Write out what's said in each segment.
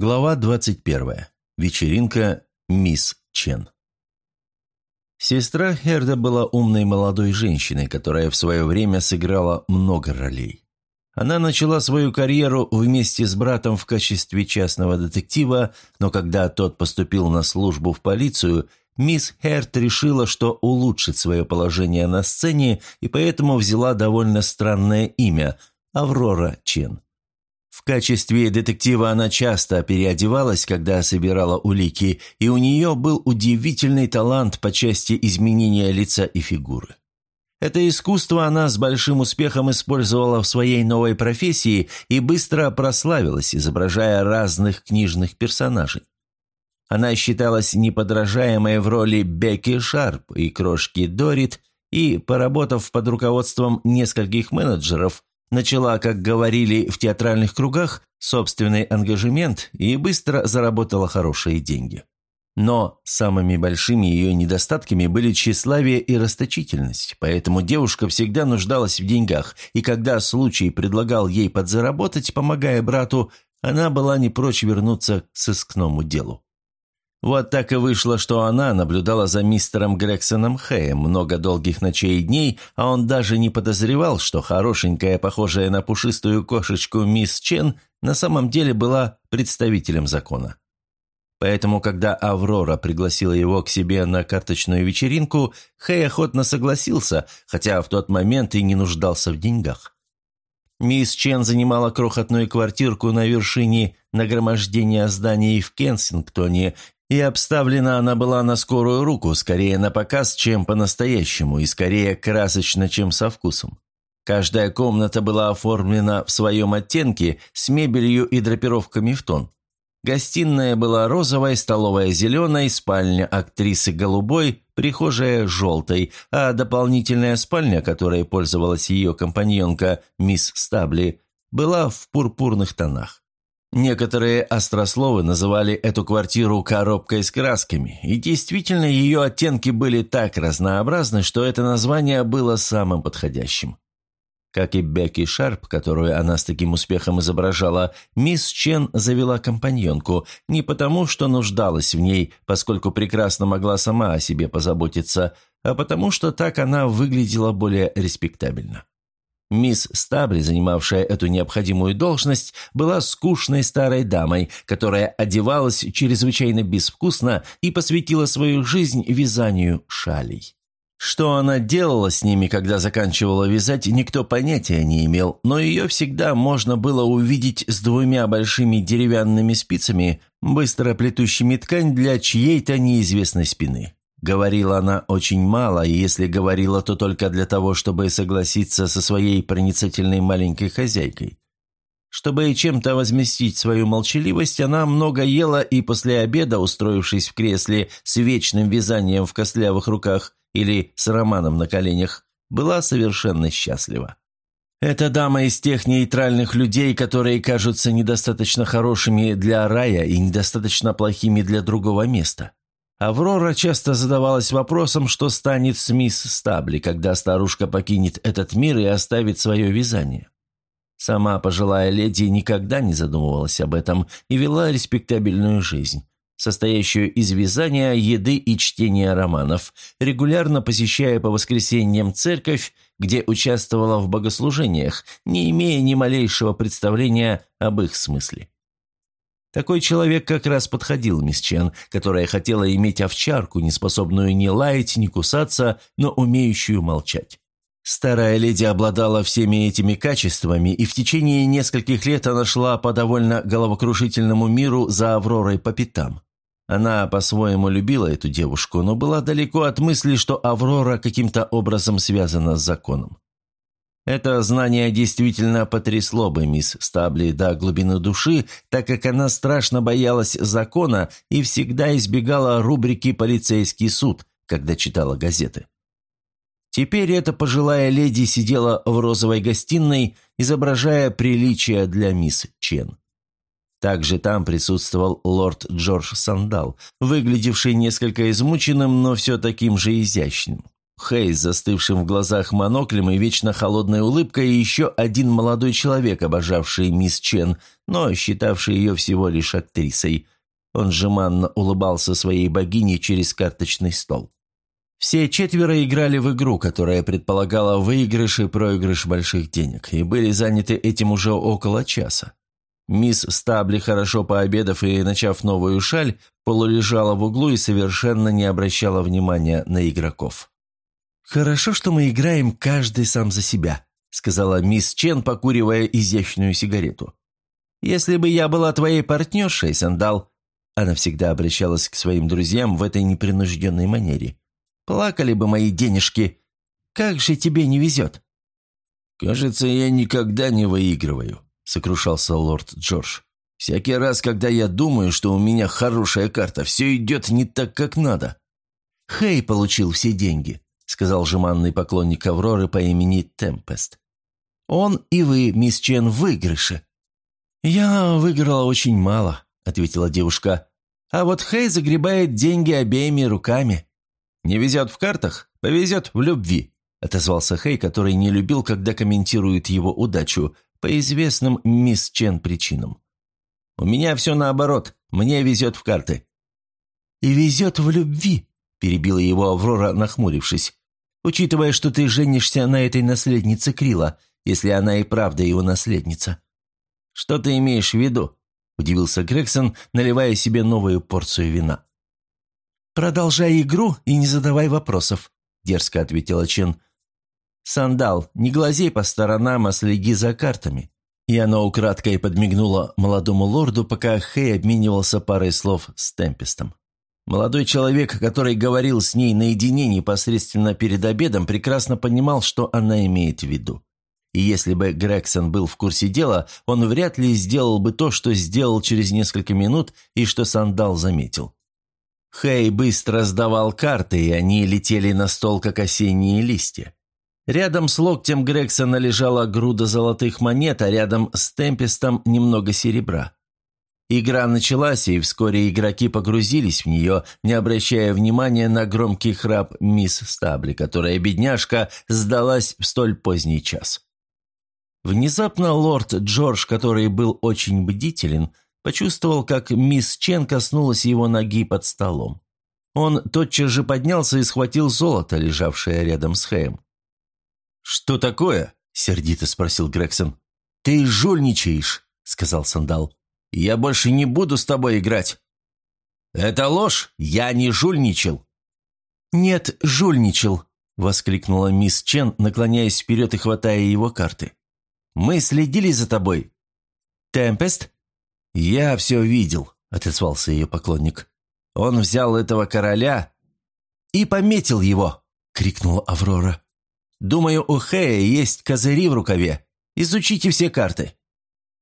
Глава 21. Вечеринка «Мисс Чен». Сестра Херда была умной молодой женщиной, которая в свое время сыграла много ролей. Она начала свою карьеру вместе с братом в качестве частного детектива, но когда тот поступил на службу в полицию, мисс Херд решила, что улучшит свое положение на сцене и поэтому взяла довольно странное имя – Аврора Чен. В качестве детектива она часто переодевалась, когда собирала улики, и у нее был удивительный талант по части изменения лица и фигуры. Это искусство она с большим успехом использовала в своей новой профессии и быстро прославилась, изображая разных книжных персонажей. Она считалась неподражаемой в роли Бекки Шарп и крошки Дорит, и, поработав под руководством нескольких менеджеров, Начала, как говорили в театральных кругах, собственный ангажемент и быстро заработала хорошие деньги. Но самыми большими ее недостатками были тщеславие и расточительность, поэтому девушка всегда нуждалась в деньгах, и когда случай предлагал ей подзаработать, помогая брату, она была не прочь вернуться к сыскному делу. Вот так и вышло, что она наблюдала за мистером Грексоном Хэем много долгих ночей и дней, а он даже не подозревал, что хорошенькая, похожая на пушистую кошечку мисс Чен на самом деле была представителем закона. Поэтому, когда Аврора пригласила его к себе на карточную вечеринку, Хэй охотно согласился, хотя в тот момент и не нуждался в деньгах. Мисс Чен занимала крохотную квартирку на вершине нагромождения зданий в Кенсингтоне и обставлена она была на скорую руку, скорее на показ, чем по-настоящему, и скорее красочно, чем со вкусом. Каждая комната была оформлена в своем оттенке с мебелью и драпировками в тон. Гостиная была розовой, столовая зеленой, спальня актрисы голубой, прихожая желтой, а дополнительная спальня, которой пользовалась ее компаньонка мисс Стабли, была в пурпурных тонах. Некоторые острословы называли эту квартиру «коробкой с красками», и действительно ее оттенки были так разнообразны, что это название было самым подходящим. Как и Бекки Шарп, которую она с таким успехом изображала, мисс Чен завела компаньонку не потому, что нуждалась в ней, поскольку прекрасно могла сама о себе позаботиться, а потому что так она выглядела более респектабельно. Мисс Стабли, занимавшая эту необходимую должность, была скучной старой дамой, которая одевалась чрезвычайно безвкусно и посвятила свою жизнь вязанию шалей. Что она делала с ними, когда заканчивала вязать, никто понятия не имел, но ее всегда можно было увидеть с двумя большими деревянными спицами, быстро плетущими ткань для чьей-то неизвестной спины. Говорила она очень мало, и если говорила, то только для того, чтобы согласиться со своей проницательной маленькой хозяйкой. Чтобы чем-то возместить свою молчаливость, она много ела и после обеда, устроившись в кресле с вечным вязанием в костлявых руках или с романом на коленях, была совершенно счастлива. Эта дама из тех нейтральных людей, которые кажутся недостаточно хорошими для рая и недостаточно плохими для другого места. Аврора часто задавалась вопросом, что станет с мисс Стабли, когда старушка покинет этот мир и оставит свое вязание. Сама пожилая леди никогда не задумывалась об этом и вела респектабельную жизнь, состоящую из вязания, еды и чтения романов, регулярно посещая по воскресеньям церковь, где участвовала в богослужениях, не имея ни малейшего представления об их смысле. Такой человек как раз подходил мисс Чен, которая хотела иметь овчарку, не способную ни лаять, ни кусаться, но умеющую молчать. Старая леди обладала всеми этими качествами, и в течение нескольких лет она шла по довольно головокружительному миру за Авророй по пятам. Она по-своему любила эту девушку, но была далеко от мысли, что Аврора каким-то образом связана с законом. Это знание действительно потрясло бы мисс Стабли до глубины души, так как она страшно боялась закона и всегда избегала рубрики «Полицейский суд», когда читала газеты. Теперь эта пожилая леди сидела в розовой гостиной, изображая приличия для мисс Чен. Также там присутствовал лорд Джордж Сандал, выглядевший несколько измученным, но все таким же изящным. Хей застывшим в глазах моноклем и вечно холодной улыбкой, и еще один молодой человек, обожавший мисс Чен, но считавший ее всего лишь актрисой. Он жеманно улыбался своей богине через карточный стол. Все четверо играли в игру, которая предполагала выигрыш и проигрыш больших денег, и были заняты этим уже около часа. Мисс Стабли, хорошо пообедав и начав новую шаль, полулежала в углу и совершенно не обращала внимания на игроков. «Хорошо, что мы играем каждый сам за себя», — сказала мисс Чен, покуривая изящную сигарету. «Если бы я была твоей партнершей, Сандал...» Она всегда обращалась к своим друзьям в этой непринужденной манере. Плакали бы мои денежки. Как же тебе не везет?» «Кажется, я никогда не выигрываю», — сокрушался лорд Джордж. «Всякий раз, когда я думаю, что у меня хорошая карта, все идет не так, как надо». «Хей получил все деньги», — сказал жеманный поклонник Авроры по имени Темпест. «Он и вы, мисс Чен, в выигрыше». «Я выиграла очень мало», — ответила девушка. «А вот Хей загребает деньги обеими руками». «Не везет в картах? Повезет в любви», – отозвался Хэй, который не любил, когда комментируют его удачу, по известным мисс Чен причинам. «У меня все наоборот, мне везет в карты». «И везет в любви», – перебила его Аврора, нахмурившись. «Учитывая, что ты женишься на этой наследнице Крила, если она и правда его наследница». «Что ты имеешь в виду?» – удивился Грегсон, наливая себе новую порцию вина. «Продолжай игру и не задавай вопросов», – дерзко ответила Чен. «Сандал, не глазей по сторонам, а следи за картами». И она украдкой подмигнула молодому лорду, пока Хэй обменивался парой слов с Темпестом. Молодой человек, который говорил с ней наедине непосредственно перед обедом, прекрасно понимал, что она имеет в виду. И если бы Грегсон был в курсе дела, он вряд ли сделал бы то, что сделал через несколько минут и что Сандал заметил. Хэй быстро сдавал карты, и они летели на стол, как осенние листья. Рядом с локтем Грегсона лежала груда золотых монет, а рядом с Темпестом немного серебра. Игра началась, и вскоре игроки погрузились в нее, не обращая внимания на громкий храп мисс Стабли, которая, бедняжка, сдалась в столь поздний час. Внезапно лорд Джордж, который был очень бдителен, Почувствовал, как мисс Чен коснулась его ноги под столом. Он тотчас же поднялся и схватил золото, лежавшее рядом с Хэем. «Что такое?» – сердито спросил Грегсон. «Ты жульничаешь», – сказал Сандал. «Я больше не буду с тобой играть». «Это ложь! Я не жульничал!» «Нет, жульничал!» – воскликнула мисс Чен, наклоняясь вперед и хватая его карты. «Мы следили за тобой». «Темпест?» «Я все видел», — отозвался ее поклонник. «Он взял этого короля и пометил его», — крикнула Аврора. «Думаю, у Хэя есть козыри в рукаве. Изучите все карты».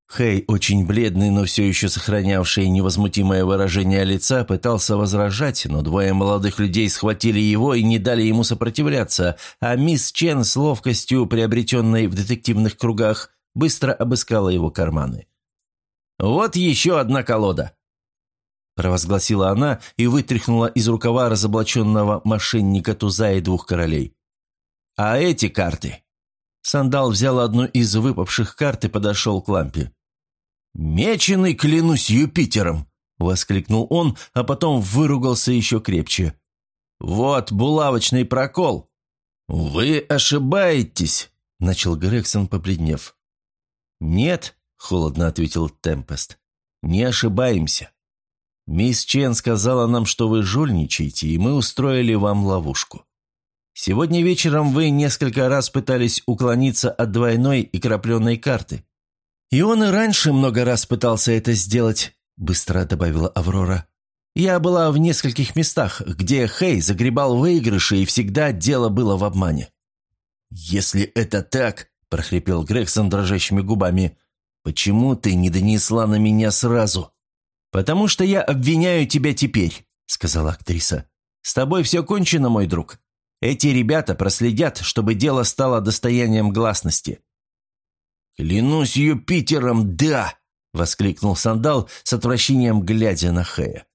Хэй, очень бледный, но все еще сохранявший невозмутимое выражение лица, пытался возражать, но двое молодых людей схватили его и не дали ему сопротивляться, а мисс Чен с ловкостью, приобретенной в детективных кругах, быстро обыскала его карманы. «Вот еще одна колода!» Провозгласила она и вытряхнула из рукава разоблаченного мошенника туза и двух королей. «А эти карты?» Сандал взял одну из выпавших карт и подошел к лампе. «Меченый, клянусь Юпитером!» — воскликнул он, а потом выругался еще крепче. «Вот булавочный прокол!» «Вы ошибаетесь!» — начал Грегсон, побледнев. «Нет, – холодно ответил Темпест. «Не ошибаемся. Мисс Чен сказала нам, что вы жульничаете, и мы устроили вам ловушку. Сегодня вечером вы несколько раз пытались уклониться от двойной и крапленой карты. И он и раньше много раз пытался это сделать», – быстро добавила Аврора. «Я была в нескольких местах, где Хей загребал выигрыши, и всегда дело было в обмане». «Если это так», – прохрипел Грегсон дрожащими губами, «Почему ты не донесла на меня сразу?» «Потому что я обвиняю тебя теперь», — сказала актриса. «С тобой все кончено, мой друг. Эти ребята проследят, чтобы дело стало достоянием гласности». «Клянусь Юпитером, да!» — воскликнул Сандал с отвращением, глядя на Хэя.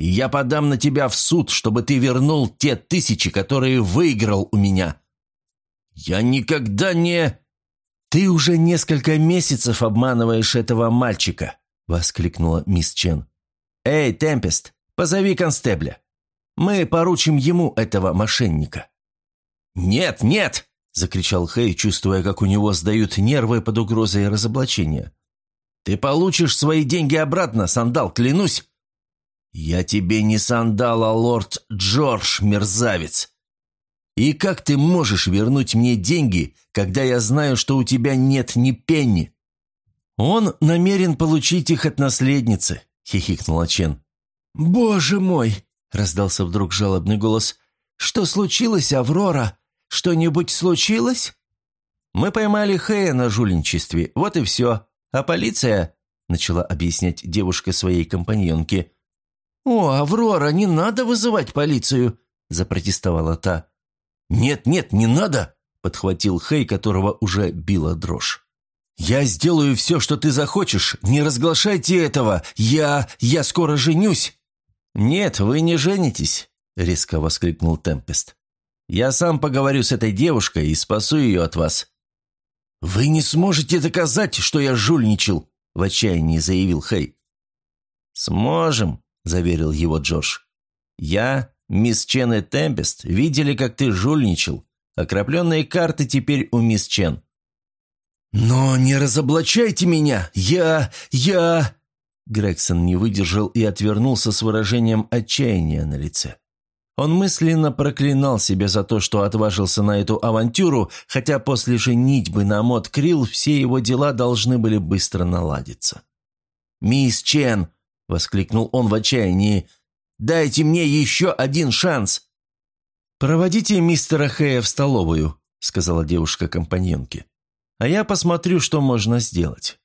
И я подам на тебя в суд, чтобы ты вернул те тысячи, которые выиграл у меня. Я никогда не...» «Ты уже несколько месяцев обманываешь этого мальчика», — воскликнула мисс Чен. «Эй, Темпест, позови констебля. Мы поручим ему этого мошенника». «Нет, нет!» – закричал Хэй, чувствуя, как у него сдают нервы под угрозой разоблачения. «Ты получишь свои деньги обратно, сандал, клянусь!» «Я тебе не сандал, а лорд Джордж, мерзавец! И как ты можешь вернуть мне деньги, когда я знаю, что у тебя нет ни пенни?» «Он намерен получить их от наследницы», — хихикнула Чен. «Боже мой!» — раздался вдруг жалобный голос. «Что случилось, Аврора? Что-нибудь случилось?» «Мы поймали Хэя на жульничестве, вот и все. А полиция...» — начала объяснять девушка своей компаньонке. «О, Аврора, не надо вызывать полицию!» — запротестовала та. «Нет, нет, не надо!» — подхватил Хэй, которого уже била дрожь. «Я сделаю все, что ты захочешь. Не разглашайте этого. Я... я скоро женюсь». «Нет, вы не женитесь», — резко воскликнул Темпест. «Я сам поговорю с этой девушкой и спасу ее от вас». «Вы не сможете доказать, что я жульничал», — в отчаянии заявил Хэй. «Сможем», — заверил его Джордж. «Я, мисс Чен и Темпест видели, как ты жульничал. Окропленные карты теперь у мисс Чен. «Но не разоблачайте меня! Я... я...» Грегсон не выдержал и отвернулся с выражением отчаяния на лице. Он мысленно проклинал себя за то, что отважился на эту авантюру, хотя после женитьбы на Мод Крилл все его дела должны были быстро наладиться. «Мисс Чен!» — воскликнул он в отчаянии. «Дайте мне еще один шанс!» «Проводите мистера Хэя в столовую», — сказала девушка компаньонке а я посмотрю, что можно сделать.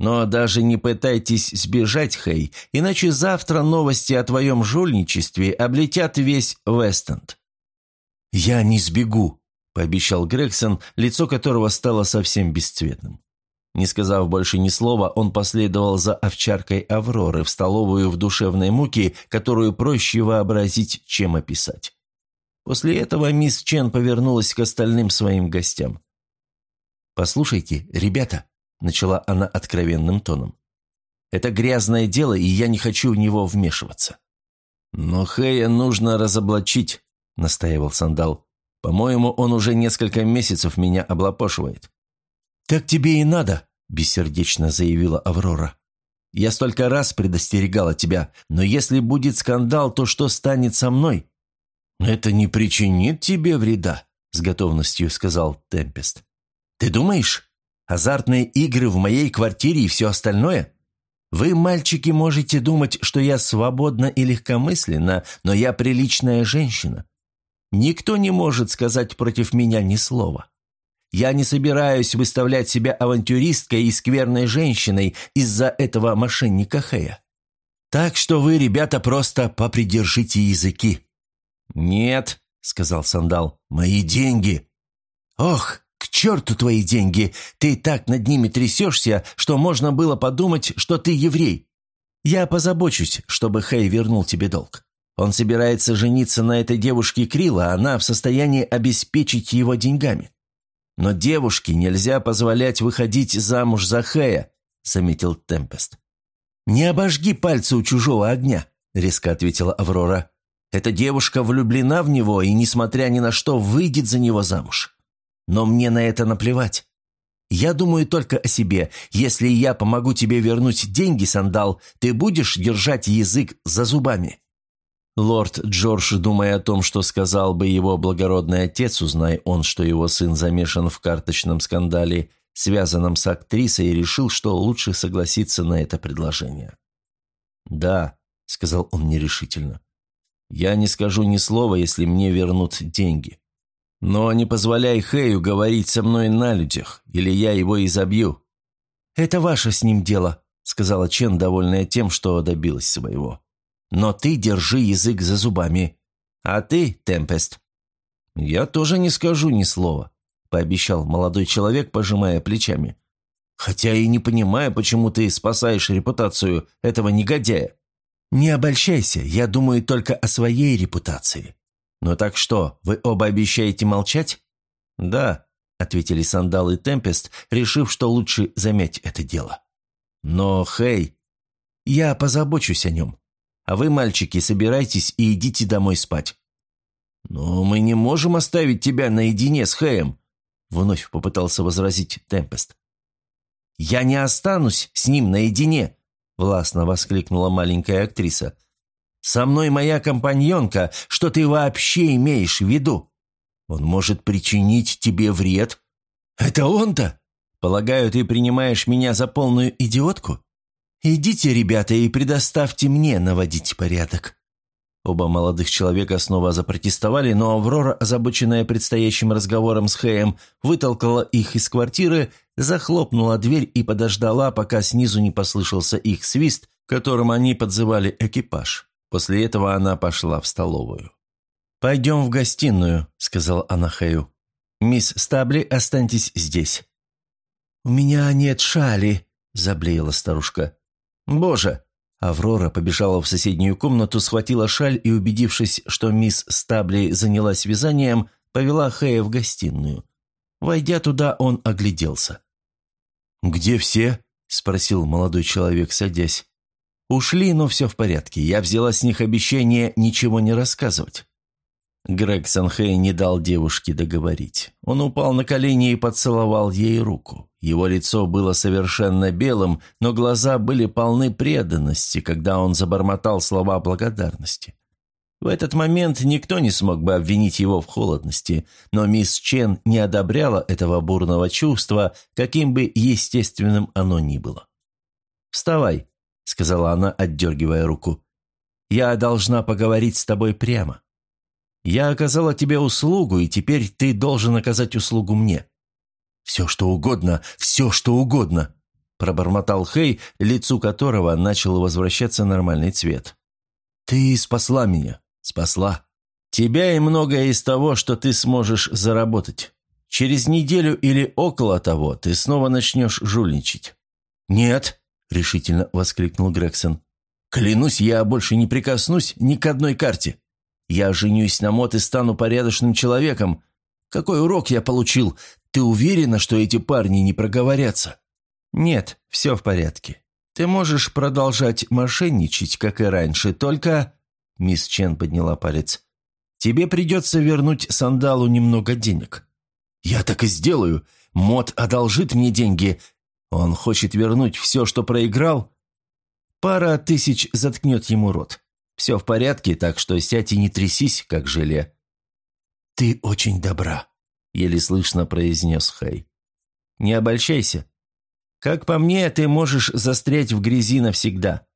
Но даже не пытайтесь сбежать, Хей, иначе завтра новости о твоем жульничестве облетят весь Вестенд». «Я не сбегу», – пообещал Грегсон, лицо которого стало совсем бесцветным. Не сказав больше ни слова, он последовал за овчаркой Авроры в столовую в душевной муке, которую проще вообразить, чем описать. После этого мисс Чен повернулась к остальным своим гостям. «Послушайте, ребята», — начала она откровенным тоном, — «это грязное дело, и я не хочу в него вмешиваться». «Но Хэя нужно разоблачить», — настаивал Сандал. «По-моему, он уже несколько месяцев меня облапошивает». «Так тебе и надо», — бессердечно заявила Аврора. «Я столько раз предостерегала тебя, но если будет скандал, то что станет со мной?» «Это не причинит тебе вреда», — с готовностью сказал Темпест. Ты думаешь? Азартные игры в моей квартире и все остальное? Вы, мальчики, можете думать, что я свободна и легкомысленна, но я приличная женщина. Никто не может сказать против меня ни слова. Я не собираюсь выставлять себя авантюристкой и скверной женщиной из-за этого мошенника Хэя. Так что вы, ребята, просто попридержите языки». «Нет», — сказал Сандал, — «мои деньги». «Ох, «К черту твои деньги! Ты так над ними трясешься, что можно было подумать, что ты еврей. Я позабочусь, чтобы Хэй вернул тебе долг. Он собирается жениться на этой девушке Крила, она в состоянии обеспечить его деньгами. Но девушке нельзя позволять выходить замуж за Хэя», — заметил Темпест. «Не обожги пальцы у чужого огня», — резко ответила Аврора. «Эта девушка влюблена в него и, несмотря ни на что, выйдет за него замуж. Но мне на это наплевать. Я думаю только о себе. Если я помогу тебе вернуть деньги, Сандал, ты будешь держать язык за зубами». Лорд Джордж, думая о том, что сказал бы его благородный отец, узнай он, что его сын замешан в карточном скандале, связанном с актрисой, решил, что лучше согласиться на это предложение. «Да», — сказал он нерешительно, — «я не скажу ни слова, если мне вернут деньги. Но не позволяй Хэю говорить со мной на людях, или я его изобью». «Это ваше с ним дело», — сказала Чен, довольная тем, что добилась своего. «Но ты держи язык за зубами. А ты, Темпест?» «Я тоже не скажу ни слова», — пообещал молодой человек, пожимая плечами. «Хотя и не понимаю, почему ты спасаешь репутацию этого негодяя». «Не обольщайся, я думаю только о своей репутации». «Ну так что, вы оба обещаете молчать?» «Да», — ответили Сандал и Темпест, решив, что лучше замять это дело. «Но, Хей, я позабочусь о нем. А вы, мальчики, собирайтесь и идите домой спать». «Но мы не можем оставить тебя наедине с Хэем», — вновь попытался возразить Темпест. «Я не останусь с ним наедине», — властно воскликнула маленькая актриса. «Со мной моя компаньонка, что ты вообще имеешь в виду? Он может причинить тебе вред». «Это он-то? Полагаю, ты принимаешь меня за полную идиотку? Идите, ребята, и предоставьте мне наводить порядок». Оба молодых человека снова запротестовали, но Аврора, озабоченная предстоящим разговором с Хэем, вытолкала их из квартиры, захлопнула дверь и подождала, пока снизу не послышался их свист, которым они подзывали экипаж. После этого она пошла в столовую. «Пойдем в гостиную», — сказала она Хэю. «Мисс Стабли, останьтесь здесь». «У меня нет шали», — заблеяла старушка. «Боже, Аврора побежала в соседнюю комнату, схватила шаль и, убедившись, что мисс Стабли занялась вязанием, повела Хэя в гостиную. Войдя туда, он огляделся. «Где все?» – спросил молодой человек, садясь. «Ушли, но все в порядке. Я взяла с них обещание ничего не рассказывать». Грег Санхей не дал девушке договорить. Он упал на колени и поцеловал ей руку. Его лицо было совершенно белым, но глаза были полны преданности, когда он забормотал слова благодарности. В этот момент никто не смог бы обвинить его в холодности, но мисс Чен не одобряла этого бурного чувства, каким бы естественным оно ни было. «Вставай», — сказала она, отдергивая руку. «Я должна поговорить с тобой прямо. Я оказала тебе услугу, и теперь ты должен оказать услугу мне. «Все, что угодно, все, что угодно!» пробормотал Хей, лицу которого начал возвращаться нормальный цвет. «Ты спасла меня, спасла. Тебя и многое из того, что ты сможешь заработать. Через неделю или около того ты снова начнешь жульничать». «Нет», — решительно воскликнул Грегсон. «Клянусь, я больше не прикоснусь ни к одной карте. Я женюсь на Мот и стану порядочным человеком. Какой урок я получил? Ты уверена, что эти парни не проговорятся?» «Нет, все в порядке. Ты можешь продолжать мошенничать, как и раньше, только...» Мисс Чен подняла палец. «Тебе придется вернуть Сандалу немного денег». «Я так и сделаю. Мот одолжит мне деньги. Он хочет вернуть все, что проиграл?» «Пара тысяч заткнет ему рот. Все в порядке, так что сядь и не трясись, как желе». «Ты очень добра», — еле слышно произнес Хэй. «Не обольщайся. Как по мне, ты можешь застрять в грязи навсегда.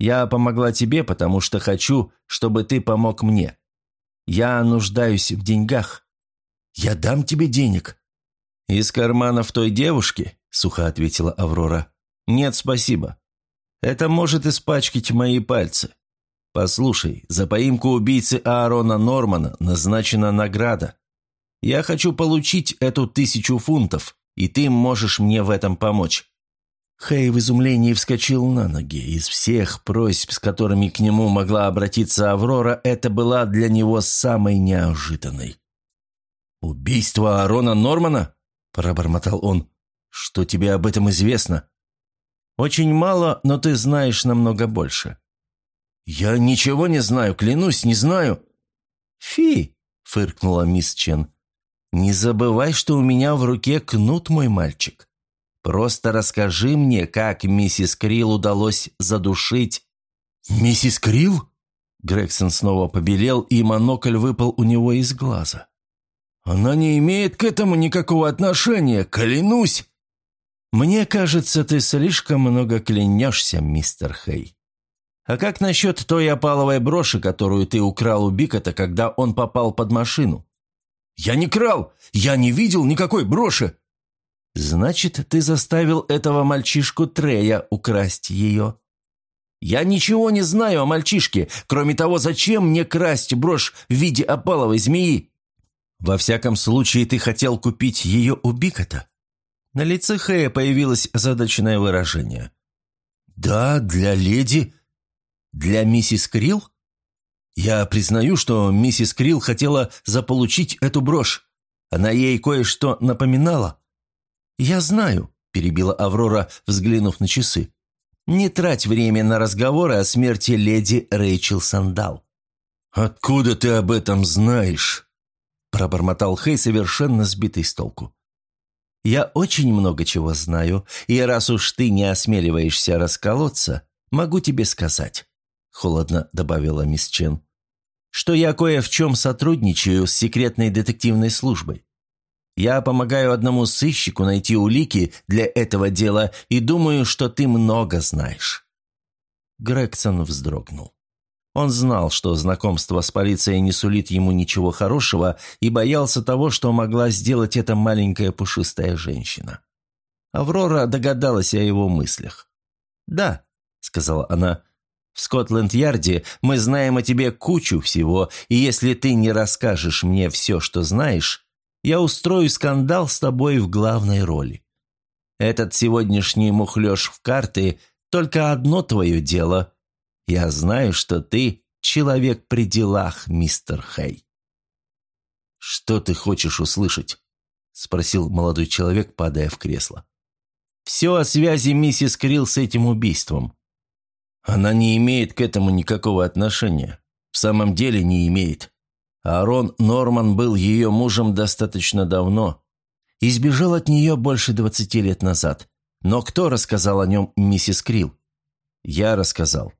Я помогла тебе, потому что хочу, чтобы ты помог мне. Я нуждаюсь в деньгах. Я дам тебе денег». «Из карманов той девушки?» — сухо ответила Аврора. «Нет, спасибо. Это может испачкать мои пальцы. Послушай, за поимку убийцы Аарона Нормана назначена награда. Я хочу получить эту тысячу фунтов, и ты можешь мне в этом помочь». Хэй в изумлении вскочил на ноги. Из всех просьб, с которыми к нему могла обратиться Аврора, это была для него самой неожиданной. «Убийство Аарона Нормана?» – пробормотал он. «Что тебе об этом известно?» «Очень мало, но ты знаешь намного больше». «Я ничего не знаю, клянусь, не знаю». «Фи!» – фыркнула мисс Чен. «Не забывай, что у меня в руке кнут, мой мальчик. Просто расскажи мне, как миссис Крилл удалось задушить...» «Миссис Крилл?» Грегсон снова побелел, и монокль выпал у него из глаза. «Она не имеет к этому никакого отношения, клянусь!» «Мне кажется, ты слишком много клянешься, мистер Хей. А как насчет той опаловой броши, которую ты украл у Бикота, когда он попал под машину?» «Я не крал! Я не видел никакой броши!» «Значит, ты заставил этого мальчишку Трея украсть ее?» «Я ничего не знаю о мальчишке, кроме того, зачем мне красть брошь в виде опаловой змеи?» «Во всяком случае, ты хотел купить ее у Бикота?» На лице Хэя появилось озадаченное выражение. «Да, для леди...» Для миссис Крилл? Я признаю, что миссис Крилл хотела заполучить эту брошь. Она ей кое-что напоминала. «Я знаю», – перебила Аврора, взглянув на часы. «Не трать время на разговоры о смерти леди Рэйчел Сандал». «Откуда ты об этом знаешь?» – пробормотал Хей, совершенно сбитый с толку. «Я очень много чего знаю, и раз уж ты не осмеливаешься расколоться, могу тебе сказать», – холодно добавила мисс Чен, – «что я кое в чем сотрудничаю с секретной детективной службой. Я помогаю одному сыщику найти улики для этого дела и думаю, что ты много знаешь». Грегсон вздрогнул. Он знал, что знакомство с полицией не сулит ему ничего хорошего и боялся того, что могла сделать эта маленькая пушистая женщина. Аврора догадалась о его мыслях. «Да», — сказала она, — «в Скотленд-Ярде мы знаем о тебе кучу всего, и если ты не расскажешь мне все, что знаешь, я устрою скандал с тобой в главной роли. Этот сегодняшний мухлёж в карты – только одно твое дело. Я знаю, что ты человек при делах, мистер Хей». «Что ты хочешь услышать?» – спросил молодой человек, падая в кресло. «Все о связи миссис Крилл с этим убийством». «Она не имеет к этому никакого отношения. В самом деле не имеет. Аарон Норман был ее мужем достаточно давно и сбежал от нее больше двадцати лет назад. Но кто рассказал о нем миссис Крилл? «Я рассказал», –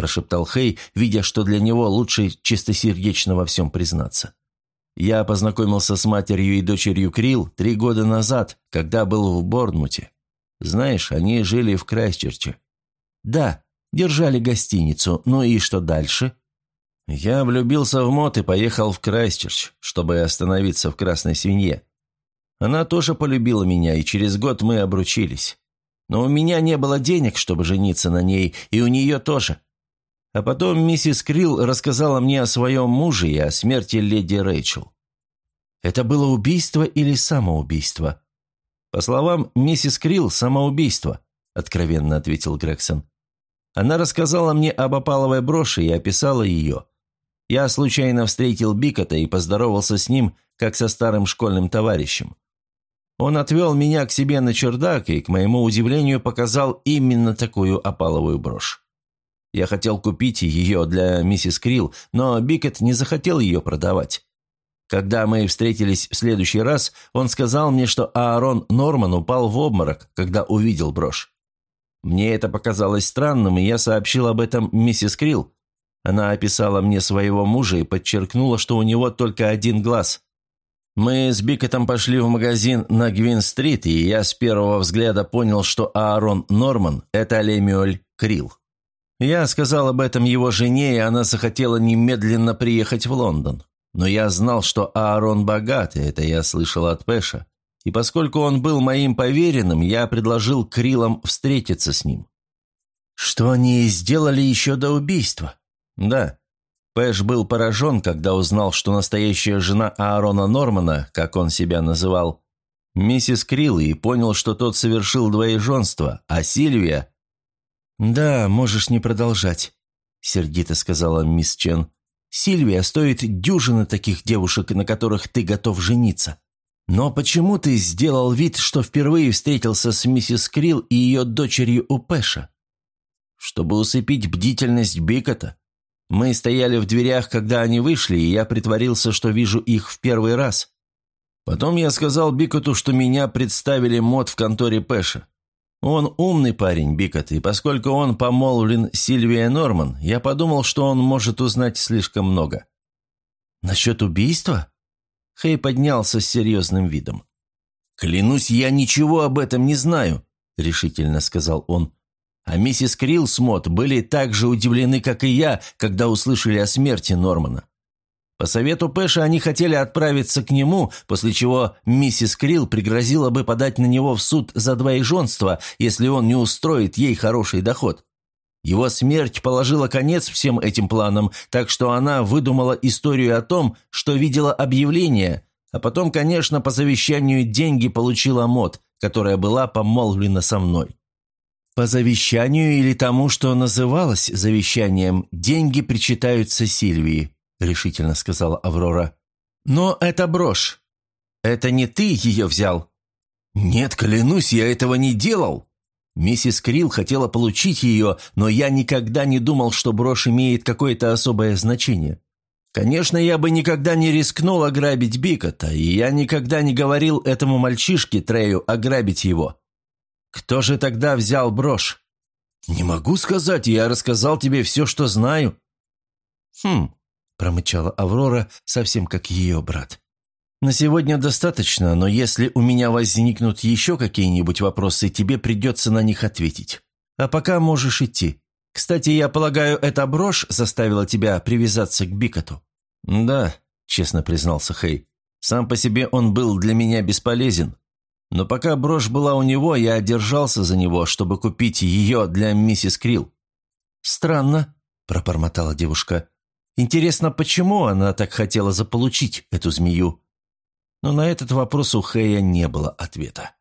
прошептал Хей, видя, что для него лучше чистосердечно во всем признаться. «Я познакомился с матерью и дочерью Крилл три года назад, когда был в Борнмуте. Знаешь, они жили в Крайсчерче». «Да, держали гостиницу. Ну и что дальше?» Я влюбился в Мот и поехал в Крайсчерч, чтобы остановиться в Красной Свинье. Она тоже полюбила меня, и через год мы обручились. Но у меня не было денег, чтобы жениться на ней, и у нее тоже. А потом миссис Крилл рассказала мне о своем муже и о смерти леди Рэйчел. Это было убийство или самоубийство? По словам миссис Крилл, самоубийство, откровенно ответил Грегсон. Она рассказала мне об опаловой броши и описала ее. Я случайно встретил Бикота и поздоровался с ним, как со старым школьным товарищем. Он отвел меня к себе на чердак и, к моему удивлению, показал именно такую опаловую брошь. Я хотел купить ее для миссис Крилл, но Бикет не захотел ее продавать. Когда мы встретились в следующий раз, он сказал мне, что Аарон Норман упал в обморок, когда увидел брошь. Мне это показалось странным, и я сообщил об этом миссис Крилл, она описала мне своего мужа и подчеркнула, что у него только один глаз. Мы с Бикетом пошли в магазин на Гвин-стрит, и я с первого взгляда понял, что Аарон Норман – это Лемюэль Крилл. Я сказал об этом его жене, и она захотела немедленно приехать в Лондон. Но я знал, что Аарон богат, и это я слышал от Пэша. И поскольку он был моим поверенным, я предложил Крилам встретиться с ним. Что они сделали еще до убийства? Да. Пэш был поражен, когда узнал, что настоящая жена Аарона Нормана, как он себя называл, миссис Крилл, и понял, что тот совершил двоеженство, а Сильвия... «Да, можешь не продолжать», — сердито сказала мисс Чен. «Сильвия стоит дюжины таких девушек, на которых ты готов жениться. Но почему ты сделал вид, что впервые встретился с миссис Крилл и ее дочерью у Пэша?» «Чтобы усыпить бдительность Бикота. Мы стояли в дверях, когда они вышли, и я притворился, что вижу их в первый раз. Потом я сказал Бикоту, что меня представили мод в конторе Пэша. Он умный парень, Бикот, и поскольку он помолвлен Сильвия Норман, я подумал, что он может узнать слишком много. «Насчет убийства?» Хей поднялся с серьезным видом. «Клянусь, я ничего об этом не знаю», — решительно сказал он. А миссис Крилл с были так же удивлены, как и я, когда услышали о смерти Нормана. По совету Пэша они хотели отправиться к нему, после чего миссис Крилл пригрозила бы подать на него в суд за двоеженство, если он не устроит ей хороший доход. Его смерть положила конец всем этим планам, так что она выдумала историю о том, что видела объявление, а потом, конечно, по завещанию деньги получила Мот, которая была помолвлена со мной. «По завещанию или тому, что называлось завещанием, деньги причитаются Сильвии», — решительно сказала Аврора. «Но это брошь. Это не ты ее взял?» «Нет, клянусь, я этого не делал!» Миссис Крилл хотела получить ее, но я никогда не думал, что брошь имеет какое-то особое значение. Конечно, я бы никогда не рискнул ограбить Бикота, и я никогда не говорил этому мальчишке Трею ограбить его. Кто же тогда взял брошь? Не могу сказать, я рассказал тебе все, что знаю. Хм, промычала Аврора, совсем как ее брат. На сегодня достаточно, но если у меня возникнут еще какие-нибудь вопросы, тебе придется на них ответить. А пока можешь идти. Кстати, я полагаю, эта брошь заставила тебя привязаться к Бикоту?» «Да», — честно признался Хей. «Сам по себе он был для меня бесполезен. Но пока брошь была у него, я держался за него, чтобы купить ее для миссис Крилл». «Странно», — пробормотала девушка. «Интересно, почему она так хотела заполучить эту змею?» Но на этот вопрос у Хэя не было ответа.